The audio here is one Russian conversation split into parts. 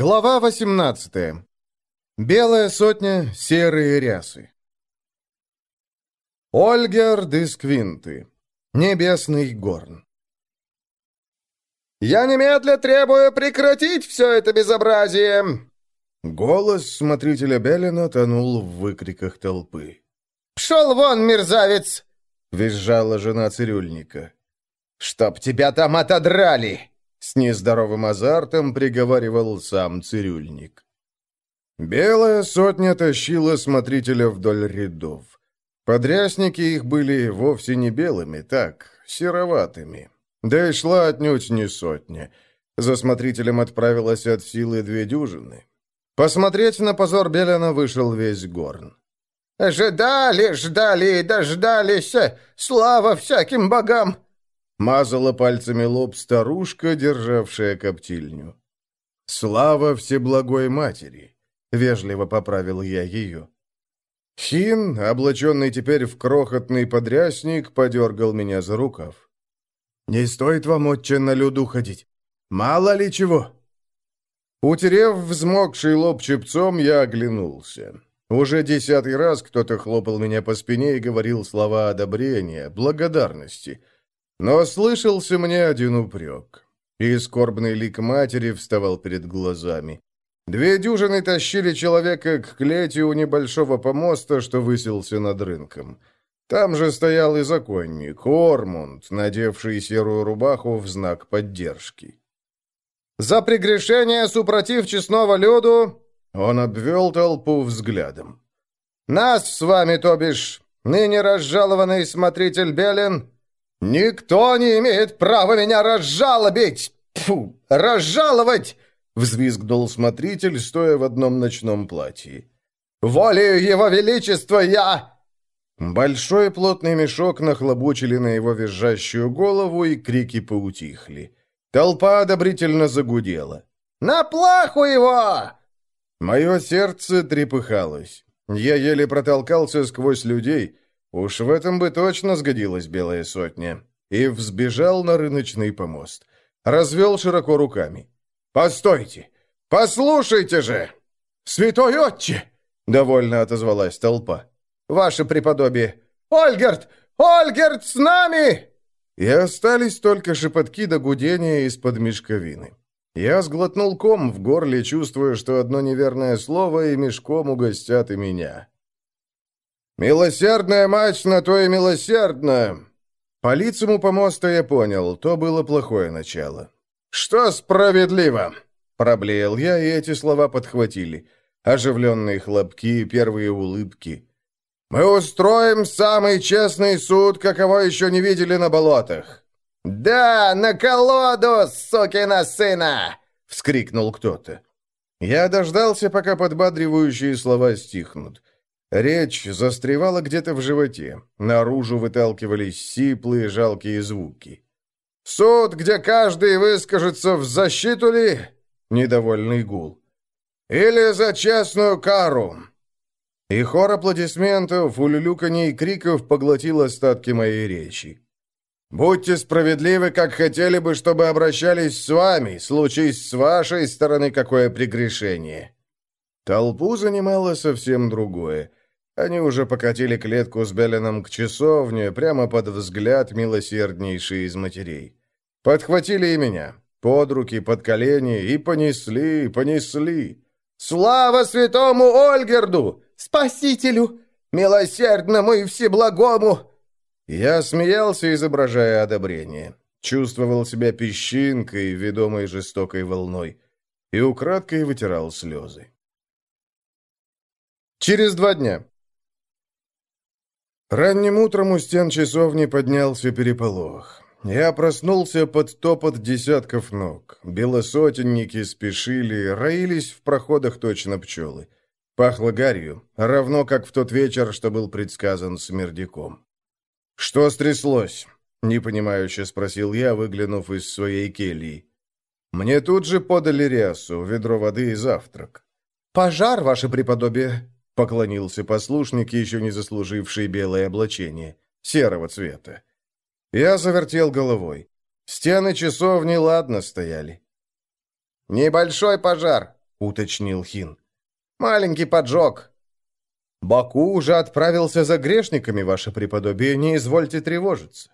Глава 18. Белая сотня, серые рясы. Ольгер Дисквинты. Небесный горн. «Я немедля требую прекратить все это безобразие!» Голос смотрителя Беллина тонул в выкриках толпы. «Пшел вон, мерзавец!» — визжала жена цирюльника. «Чтоб тебя там отодрали!» С нездоровым азартом приговаривал сам цирюльник. Белая сотня тащила смотрителя вдоль рядов. Подрясники их были вовсе не белыми, так, сероватыми. Да и шла отнюдь не сотня. За смотрителем отправилась от силы две дюжины. Посмотреть на позор Беляна вышел весь горн. «Ждали, ждали и дождались! Слава всяким богам!» Мазала пальцами лоб старушка, державшая коптильню. «Слава Всеблагой Матери!» — вежливо поправил я ее. Хин, облаченный теперь в крохотный подрясник, подергал меня за рукав. «Не стоит вам, отче, на люду ходить. Мало ли чего!» Утерев взмокший лоб чепцом, я оглянулся. Уже десятый раз кто-то хлопал меня по спине и говорил слова одобрения, благодарности — но слышался мне один упрек. И скорбный лик матери вставал перед глазами. Две дюжины тащили человека к клете у небольшого помоста, что высился над рынком. Там же стоял и законник, Ормунд, надевший серую рубаху в знак поддержки. «За прегрешение супротив честного люду!» Он обвел толпу взглядом. «Нас с вами, то бишь, ныне разжалованный смотритель Белин, «Никто не имеет права меня разжалобить! Фу, разжаловать!» — взвизгнул смотритель, стоя в одном ночном платье. «Волею его величества я...» Большой плотный мешок нахлобучили на его визжащую голову, и крики поутихли. Толпа одобрительно загудела. «На плаху его!» Мое сердце трепыхалось. Я еле протолкался сквозь людей, Уж в этом бы точно сгодилась белая сотня. И взбежал на рыночный помост. Развел широко руками. «Постойте! Послушайте же!» «Святой отче!» — довольно отозвалась толпа. «Ваше преподобие! Ольгерт! Ольгерт с нами!» И остались только шепотки до гудения из-под мешковины. Я сглотнул ком в горле, чувствуя, что одно неверное слово и мешком угостят и меня. «Милосердная мать на то и милосердная!» По лицам у помоста я понял, то было плохое начало. «Что справедливо?» Проблеял я, и эти слова подхватили. Оживленные хлопки, первые улыбки. «Мы устроим самый честный суд, какого еще не видели на болотах!» «Да, на колоду, сукина сына!» — вскрикнул кто-то. Я дождался, пока подбадривающие слова стихнут. Речь застревала где-то в животе. Наружу выталкивались сиплые жалкие звуки. «Суд, где каждый выскажется в защиту ли?» Недовольный гул. «Или за честную кару?» И хор аплодисментов, улюлюканий и криков поглотил остатки моей речи. «Будьте справедливы, как хотели бы, чтобы обращались с вами, случись с вашей стороны какое прегрешение». Толпу занимало совсем другое. Они уже покатили клетку с Белином к часовне, прямо под взгляд милосерднейшей из матерей. Подхватили и меня, под руки, под колени, и понесли, понесли. «Слава святому Ольгерду, спасителю, милосердному и всеблагому!» Я смеялся, изображая одобрение. Чувствовал себя песчинкой, ведомой жестокой волной, и украдкой вытирал слезы. Через два дня. Ранним утром у стен часовни поднялся переполох. Я проснулся под топот десятков ног. Белосотенники спешили, роились в проходах точно пчелы. Пахло гарью, равно как в тот вечер, что был предсказан смердяком. «Что стряслось?» — непонимающе спросил я, выглянув из своей кельи. Мне тут же подали рясу, ведро воды и завтрак. «Пожар, ваше преподобие!» Поклонился послушник, еще не заслуживший белое облачение, серого цвета. Я завертел головой. Стены часовни ладно стояли. «Небольшой пожар. — уточнил Хин. «Маленький поджог». «Баку уже отправился за грешниками, ваше преподобие, не извольте тревожиться».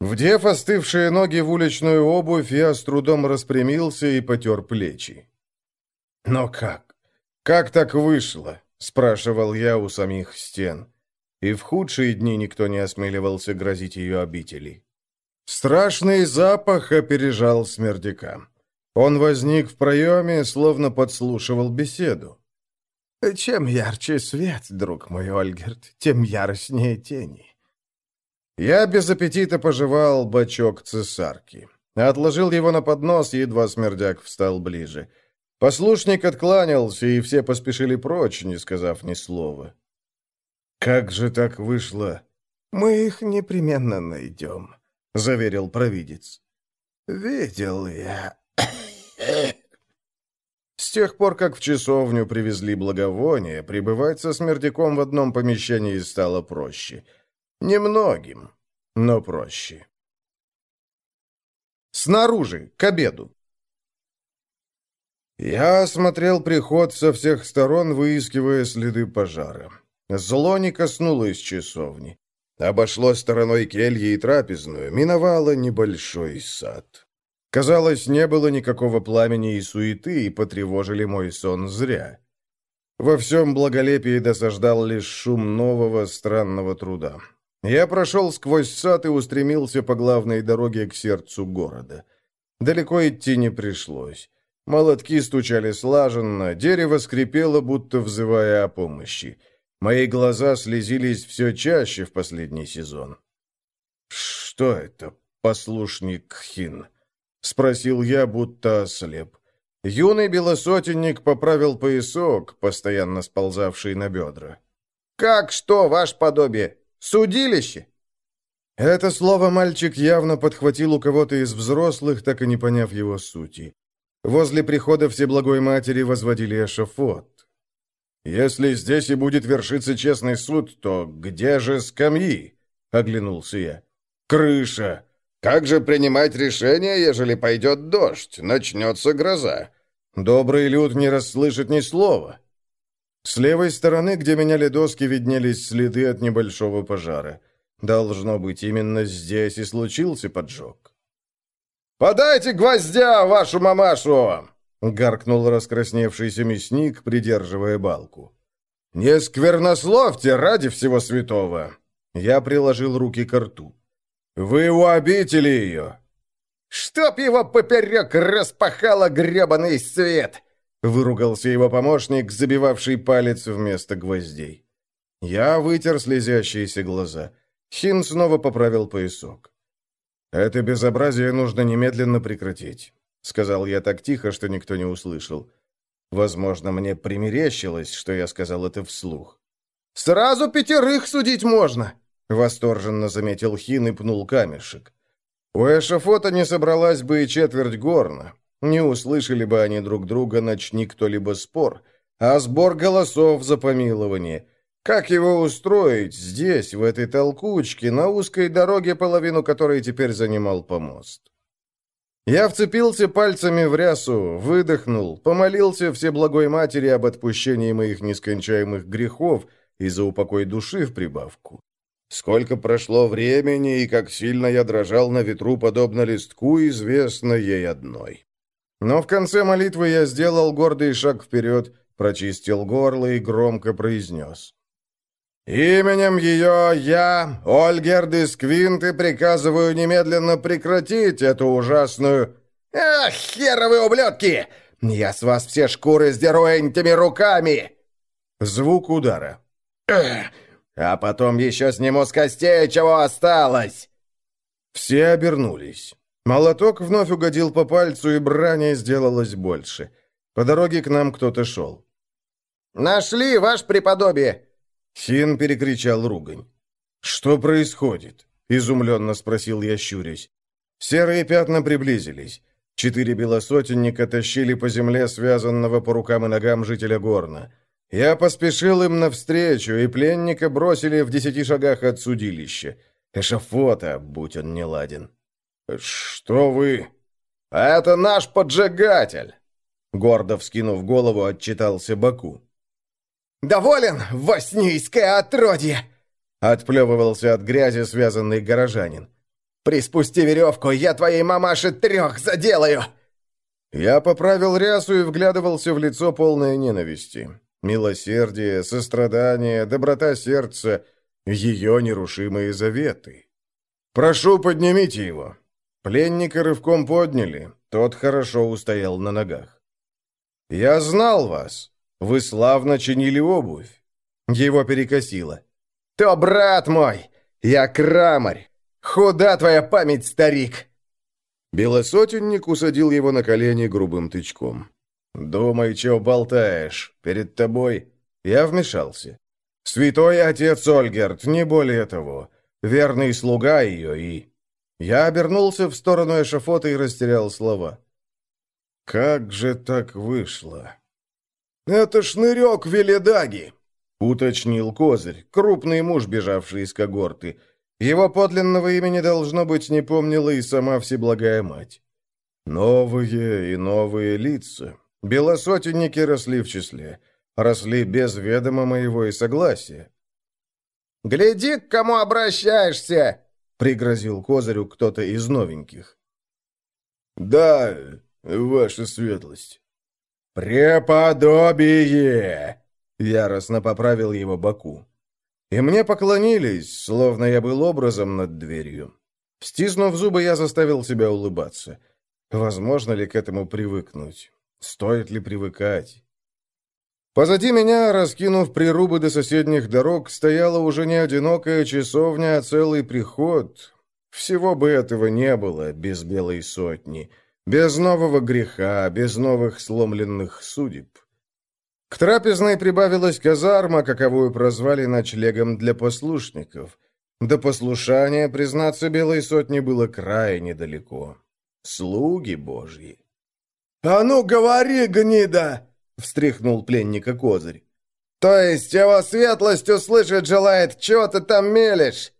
Вдев остывшие ноги в уличную обувь, я с трудом распрямился и потер плечи. «Но как? Как так вышло?» — спрашивал я у самих стен. И в худшие дни никто не осмеливался грозить ее обители. Страшный запах опережал смердяка. Он возник в проеме, словно подслушивал беседу. «Чем ярче свет, друг мой Ольгерт, тем яростнее тени. Я без аппетита пожевал бачок цесарки. Отложил его на поднос, едва смердяк встал ближе. Послушник откланялся, и все поспешили прочь, не сказав ни слова. «Как же так вышло?» «Мы их непременно найдем», — заверил провидец. «Видел я...» С тех пор, как в часовню привезли благовоние, пребывать со смердяком в одном помещении стало проще — Немногим, но проще. Снаружи, к обеду. Я осмотрел приход со всех сторон, выискивая следы пожара. Зло не коснулось часовни. Обошло стороной кельи и трапезную, миновало небольшой сад. Казалось, не было никакого пламени и суеты, и потревожили мой сон зря. Во всем благолепии досаждал лишь шум нового странного труда. Я прошел сквозь сад и устремился по главной дороге к сердцу города. Далеко идти не пришлось. Молотки стучали слаженно, дерево скрипело, будто взывая о помощи. Мои глаза слезились все чаще в последний сезон. «Что это, послушник Хин?» — спросил я, будто ослеп. Юный белосотенник поправил поясок, постоянно сползавший на бедра. «Как что, ваше подобие? Судилище!» Это слово мальчик явно подхватил у кого-то из взрослых, так и не поняв его сути. Возле прихода Всеблагой Матери возводили эшафот. «Если здесь и будет вершиться честный суд, то где же скамьи?» — оглянулся я. «Крыша! Как же принимать решение, ежели пойдет дождь, начнется гроза? Добрый люд не расслышит ни слова». С левой стороны, где меняли доски, виднелись следы от небольшого пожара. Должно быть, именно здесь и случился поджог. «Подайте гвоздя, вашу мамашу!» — гаркнул раскрасневшийся мясник, придерживая балку. «Не сквернословьте ради всего святого!» Я приложил руки к рту. «Вы у обители ее!» «Чтоб его поперек распахало гребаный свет! Выругался его помощник, забивавший палец вместо гвоздей. Я вытер слезящиеся глаза. Хин снова поправил поясок. «Это безобразие нужно немедленно прекратить», — сказал я так тихо, что никто не услышал. Возможно, мне примерещилось, что я сказал это вслух. «Сразу пятерых судить можно!» — восторженно заметил Хин и пнул камешек. У эшафота не собралась бы и четверть горна. Не услышали бы они друг друга, начни кто-либо спор. А сбор голосов за помилование. Как его устроить здесь, в этой толкучке, на узкой дороге, половину которой теперь занимал помост? Я вцепился пальцами в рясу, выдохнул, помолился Всеблагой Матери об отпущении моих нескончаемых грехов и за упокой души в прибавку. Сколько прошло времени и как сильно я дрожал на ветру, подобно листку, известно ей одной. Но в конце молитвы я сделал гордый шаг вперед, прочистил горло и громко произнес. «Именем ее я, Ольгерд из приказываю немедленно прекратить эту ужасную...» «Ах, херовы ублюдки! Я с вас все шкуры сдеру этими руками!» Звук удара. «А потом еще сниму с костей, чего осталось!» Все обернулись. Молоток вновь угодил по пальцу, и брани сделалось больше. По дороге к нам кто-то шел. «Нашли, ваш преподобие!» Хин перекричал ругань. «Что происходит?» — изумленно спросил я, щурясь. Серые пятна приблизились. Четыре белосотенника тащили по земле связанного по рукам и ногам жителя Горна. Я поспешил им навстречу, и пленника бросили в десяти шагах от судилища. Эшафота, будь он неладен. «Что вы?» «Это наш поджигатель!» Гордо вскинув голову, отчитался Баку. «Доволен, воснийское отродье!» Отплевывался от грязи связанный горожанин. «Приспусти веревку, я твоей мамаше трех заделаю!» Я поправил рясу и вглядывался в лицо полное ненависти. Милосердие, сострадание, доброта сердца — ее нерушимые заветы. «Прошу, поднимите его!» Пленника рывком подняли, тот хорошо устоял на ногах. «Я знал вас. Вы славно чинили обувь». Его перекосило. «То брат мой! Я крамарь! Худа твоя память, старик!» Белосотенник усадил его на колени грубым тычком. «Думай, чего болтаешь. Перед тобой...» Я вмешался. «Святой отец Ольгерт, не более того. Верный слуга ее и...» Я обернулся в сторону эшафота и растерял слова. «Как же так вышло?» «Это шнырек Веледаги», — уточнил Козырь, крупный муж, бежавший из когорты. Его подлинного имени, должно быть, не помнила и сама Всеблагая Мать. Новые и новые лица. Белосотенники росли в числе. Росли без ведома моего и согласия. «Гляди, к кому обращаешься!» — пригрозил Козырю кто-то из новеньких. «Да, ваша светлость». «Преподобие!» — яростно поправил его Баку. И мне поклонились, словно я был образом над дверью. Стиснув зубы, я заставил себя улыбаться. Возможно ли к этому привыкнуть? Стоит ли привыкать? Позади меня, раскинув прирубы до соседних дорог, стояла уже не одинокая часовня, а целый приход. Всего бы этого не было без белой сотни, без нового греха, без новых сломленных судеб. К трапезной прибавилась казарма, каковую прозвали ночлегом для послушников. До послушания, признаться, белой сотни было крайне далеко. Слуги божьи. «А ну, говори, гнида!» — встряхнул пленника Козырь. «То есть его светлость услышать желает, чего ты там мелешь?»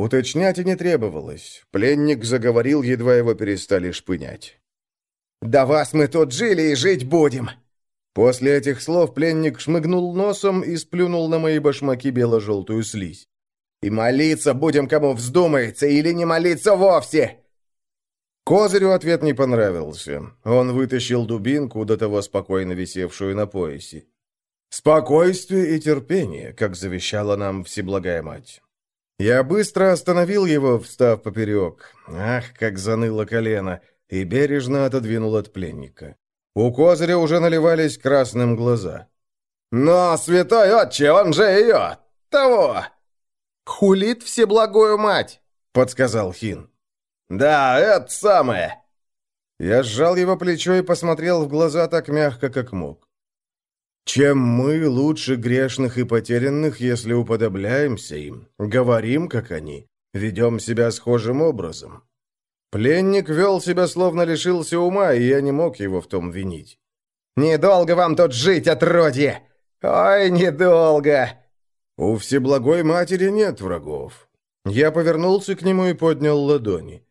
Уточнять и не требовалось. Пленник заговорил, едва его перестали шпынять. «Да вас мы тут жили и жить будем!» После этих слов пленник шмыгнул носом и сплюнул на мои башмаки бело-желтую слизь. «И молиться будем, кому вздумается, или не молиться вовсе!» Козырю ответ не понравился. Он вытащил дубинку, до того спокойно висевшую на поясе. «Спокойствие и терпение», как завещала нам Всеблагая Мать. Я быстро остановил его, встав поперек. Ах, как заныло колено, и бережно отодвинул от пленника. У Козыря уже наливались красным глаза. «Но, святой отче, он же ее! Того!» «Хулит всеблагую мать!» — подсказал Хин. «Да, это самое!» Я сжал его плечо и посмотрел в глаза так мягко, как мог. «Чем мы лучше грешных и потерянных, если уподобляемся им, говорим, как они, ведем себя схожим образом?» Пленник вел себя, словно лишился ума, и я не мог его в том винить. «Недолго вам тут жить, отродье! Ой, недолго!» «У Всеблагой Матери нет врагов». Я повернулся к нему и поднял ладони.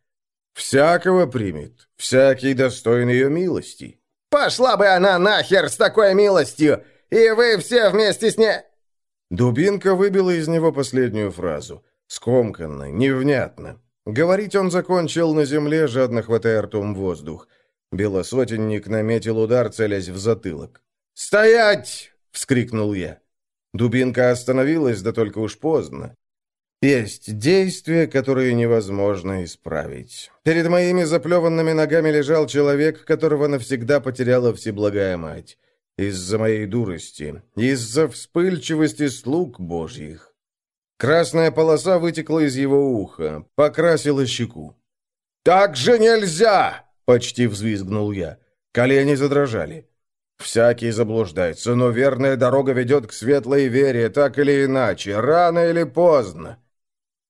«Всякого примет, всякий достоин ее милости». «Пошла бы она нахер с такой милостью, и вы все вместе с ней...» Дубинка выбила из него последнюю фразу. Скомканно, невнятно. Говорить он закончил на земле, жадно хватая ртом воздух. Белосотенник наметил удар, целясь в затылок. «Стоять!» — вскрикнул я. Дубинка остановилась, да только уж поздно. Есть действия, которые невозможно исправить. Перед моими заплеванными ногами лежал человек, которого навсегда потеряла Всеблагая Мать. Из-за моей дурости, из-за вспыльчивости слуг божьих. Красная полоса вытекла из его уха, покрасила щеку. «Так же нельзя!» — почти взвизгнул я. Колени задрожали. «Всякий заблуждается, но верная дорога ведет к светлой вере, так или иначе, рано или поздно».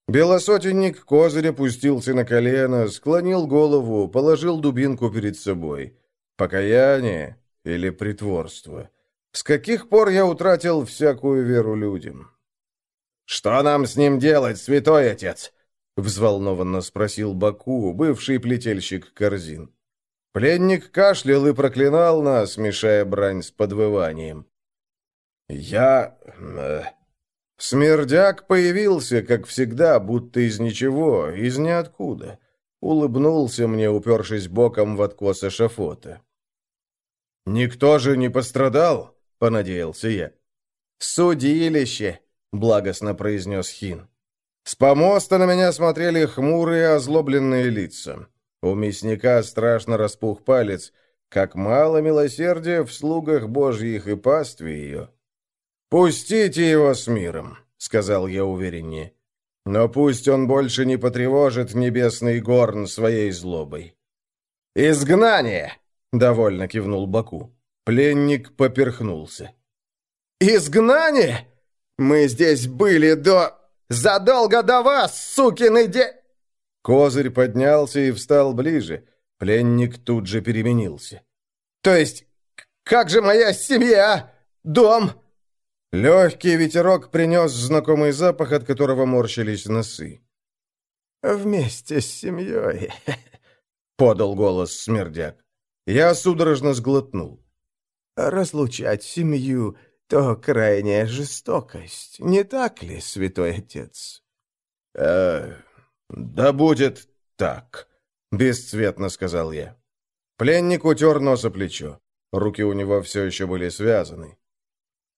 Белосотенник козырь опустился на колено, склонил голову, положил дубинку перед собой. Покаяние или притворство? С каких пор я утратил всякую веру людям? «Что нам с ним делать, святой отец?» — взволнованно спросил Баку, бывший плетельщик корзин. Пленник кашлял и проклинал нас, мешая брань с подвыванием. «Я...» Смердяк появился, как всегда, будто из ничего, из ниоткуда. Улыбнулся мне, упершись боком в откос эшафота. «Никто же не пострадал?» — понадеялся я. «Судилище!» — благостно произнес Хин. С помоста на меня смотрели хмурые, озлобленные лица. У мясника страшно распух палец, как мало милосердия в слугах божьих и пастве ее. «Пустите его с миром», — сказал я увереннее. «Но пусть он больше не потревожит небесный горн своей злобой». «Изгнание!» — довольно кивнул Баку. Пленник поперхнулся. «Изгнание? Мы здесь были до... Задолго до вас, сукины де...» Козырь поднялся и встал ближе. Пленник тут же переменился. «То есть, как же моя семья? Дом?» Легкий ветерок принес знакомый запах, от которого морщились носы. «Вместе с семьей», — подал голос смердяк. Я судорожно сглотнул. «Разлучать семью — то крайняя жестокость, не так ли, святой отец?» «Э, да будет так», — бесцветно сказал я. Пленник утер нос о плечо. Руки у него все еще были связаны.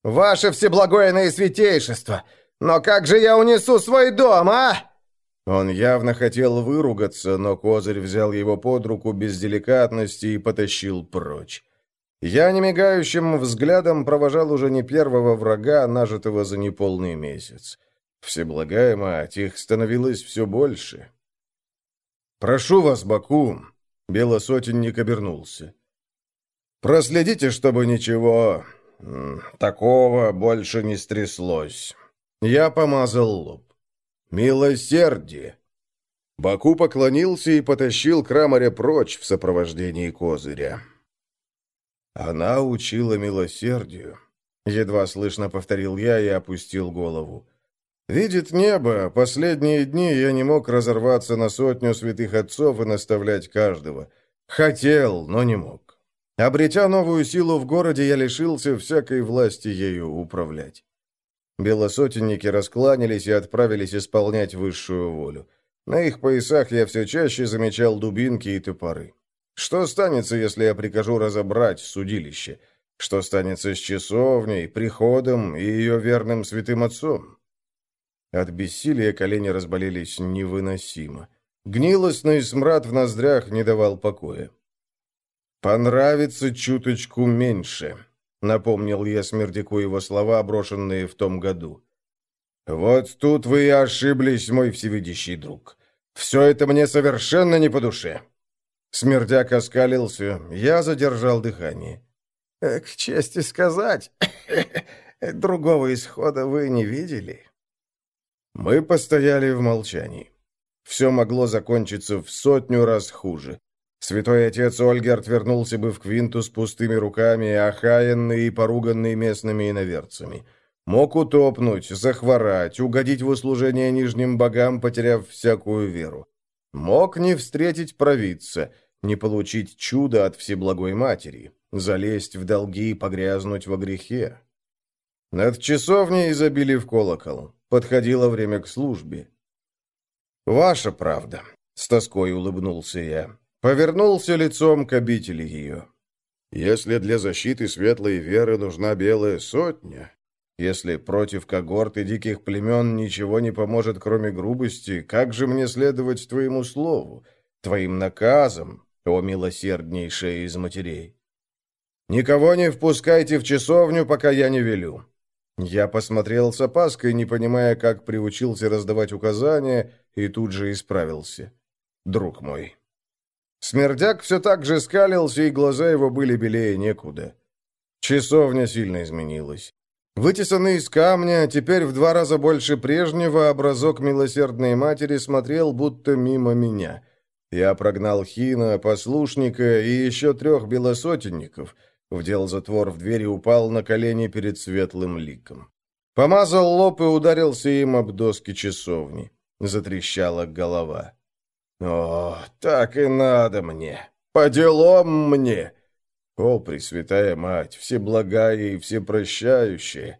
«Ваше всеблагое наисвятейшество! Но как же я унесу свой дом, а?» Он явно хотел выругаться, но Козырь взял его под руку без деликатности и потащил прочь. Я немигающим взглядом провожал уже не первого врага, нажитого за неполный месяц. Всеблагая мать, их становилось все больше. «Прошу вас, Баку!» — белосотенник обернулся. «Проследите, чтобы ничего такого больше не стряслось». Я помазал лоб. «Милосердие!» Баку поклонился и потащил Крамаря прочь в сопровождении козыря. «Она учила милосердию», — едва слышно повторил я и опустил голову. «Видит небо, последние дни я не мог разорваться на сотню святых отцов и наставлять каждого. Хотел, но не мог. Обретя новую силу в городе, я лишился всякой власти ею управлять». Белосотенники раскланялись и отправились исполнять высшую волю. На их поясах я все чаще замечал дубинки и топоры. Что станется, если я прикажу разобрать судилище? Что станется с часовней, приходом и ее верным святым отцом? От бессилия колени разболелись невыносимо. Гнилостный смрад в ноздрях не давал покоя. «Понравится чуточку меньше», — напомнил я Смердяку его слова, брошенные в том году. «Вот тут вы и ошиблись, мой всевидящий друг. Все это мне совершенно не по душе. Смердяк оскалился, я задержал дыхание. «К чести сказать, другого исхода вы не видели?» Мы постояли в молчании. Все могло закончиться в сотню раз хуже. Святой отец Ольгерт вернулся бы в Квинту с пустыми руками, охаянный и поруганный местными иноверцами. Мог утопнуть, захворать, угодить в услужение нижним богам, потеряв всякую веру. Мог не встретить провидца, не получить чудо от Всеблагой Матери, залезть в долги и погрязнуть во грехе. Над часовней забили в колокол. Подходило время к службе. «Ваша правда», — с тоской улыбнулся я. Повернулся лицом к обители ее. «Если для защиты светлой веры нужна белая сотня, если против когорт и диких племен ничего не поможет, кроме грубости, как же мне следовать твоему слову, твоим наказам, о милосерднейшая из матерей? Никого не впускайте в часовню, пока я не велю». Я посмотрел с опаской, не понимая, как приучился раздавать указания, и тут же исправился. «Друг мой». Смердяк все так же скалился, и глаза его были белее некуда. Часовня сильно изменилась. Вытесанный из камня, теперь в два раза больше прежнего, образок милосердной матери смотрел будто мимо меня. Я прогнал Хина, послушника и еще трех белосотенников, вдел затвор в дверь и упал на колени перед светлым ликом. Помазал лоб и ударился им об доски часовни. Затрещала голова. «О, так и надо мне!» По делам мне! О, Пресвятая Мать, всеблагая и всепрощающая!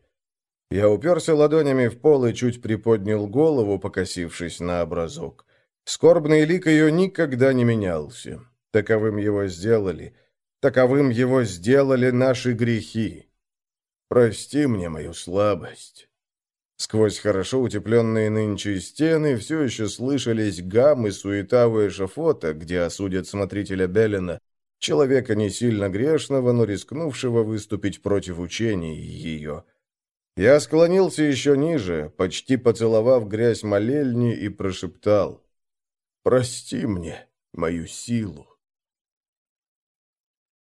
Я уперся ладонями в пол и чуть приподнял голову, покосившись на образок. Скорбный лик ее никогда не менялся. Таковым его сделали. Таковым его сделали наши грехи. Прости мне мою слабость. Сквозь хорошо утепленные нынче стены все еще слышались гам и суета эшафота, где осудят смотрителя Беллина, человека не сильно грешного, но рискнувшего выступить против учений ее. Я склонился еще ниже, почти поцеловав грязь молельни, и прошептал «Прости мне мою силу».